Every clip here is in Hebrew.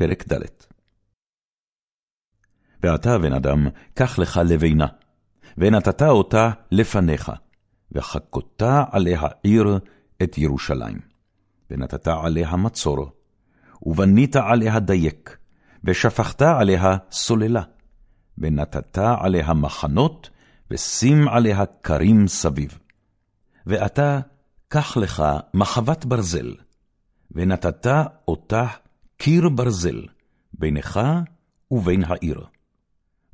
פרק ד' ואתה, בן אדם, קח לך לבנה, ונתת אותה לפניך, וחכותה עליה עיר את ירושלים. ונתת עליה מצור, ובנית עליה דייק, ושפכת עליה סוללה, ונתת עליה מחנות, ושים עליה כרים סביב. ואתה, קח לך מחבת ברזל, ונתת אותה קיר ברזל, בינך ובין העיר.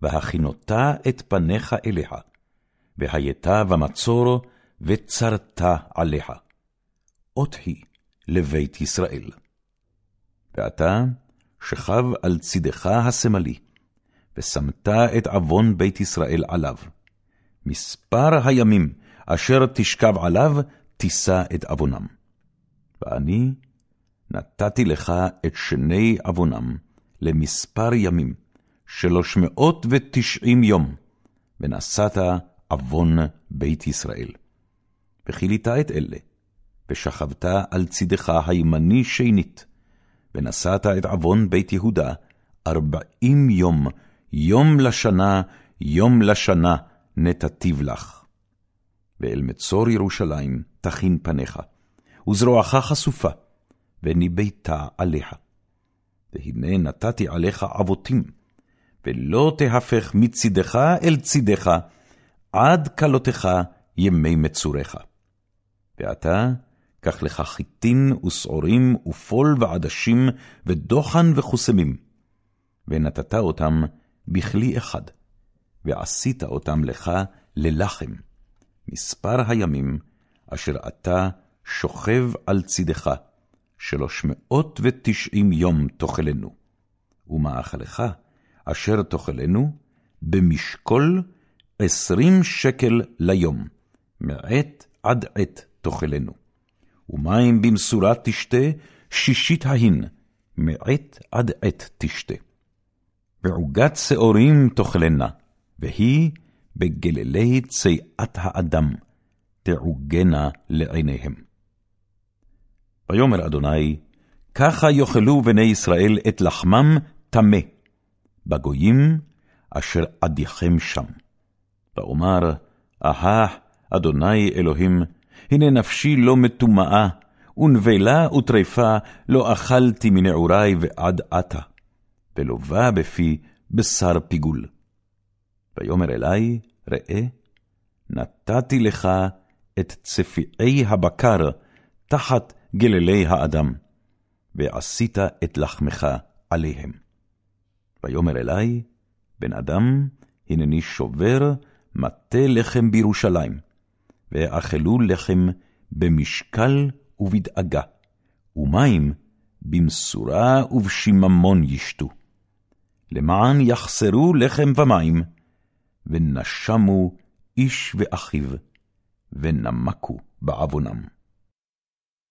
והכינותה את פניך אליה, והייתה במצור, וצרת עליה. אות היא לבית ישראל. ואתה שכב על צידך השמאלי, ושמת את עוון בית ישראל עליו. מספר הימים אשר תשכב עליו, תישא את עוונם. ואני נתתי לך את שני עוונם למספר ימים, שלוש מאות ותשעים יום, ונשאת עוון בית ישראל. וכילית את אלה, ושכבת על צידך הימני שנית, ונשאת את עוון בית יהודה ארבעים יום, יום לשנה, יום לשנה, נתתיו לך. ואל מצור ירושלים תכין פניך, וזרועך חשופה, וניבאת עליה. והנה נתתי עליך אבותים, ולא תהפך מצידך אל צידך, עד כלותך ימי מצורך. ועתה, קח לך חיטין ושעורים ופול ועדשים ודוחן וחוסמים, ונתת אותם בכלי אחד, ועשית אותם לך ללחם, מספר הימים אשר אתה שוכב על צידך, שלוש מאות ותשעים יום תאכלנו, ומאכלך אשר תאכלנו במשקול עשרים שקל ליום, מעת עד עת תאכלנו. ומים במשורה תשתה, שישית ההין, מעת עד עת תשתה. ועוגת שעורים תאכלנה, והיא בגללי צייעת האדם, תעוגנה לעיניהם. ויאמר אדוני, ככה יאכלו בני ישראל את לחמם טמא, בגויים אשר עדיכם שם. ואומר, אהה, אדוני אלוהים, הנה נפשי לא מטומאה, ונבלה וטרפה לא אכלתי מנעורי ועד עתה, בא בפי בשר פיגול. ויאמר אלי, ראה, נתתי לך את צפיעי הבקר תחת גללי האדם, ועשית את לחמך עליהם. ויאמר אלי, בן אדם, הנני שובר מטה לחם בירושלים, ואכלו לחם במשקל ובדאגה, ומים במשורה ובשיממון ישתו. למען יחסרו לחם ומים, ונשמו איש ואחיו, ונמקו בעוונם.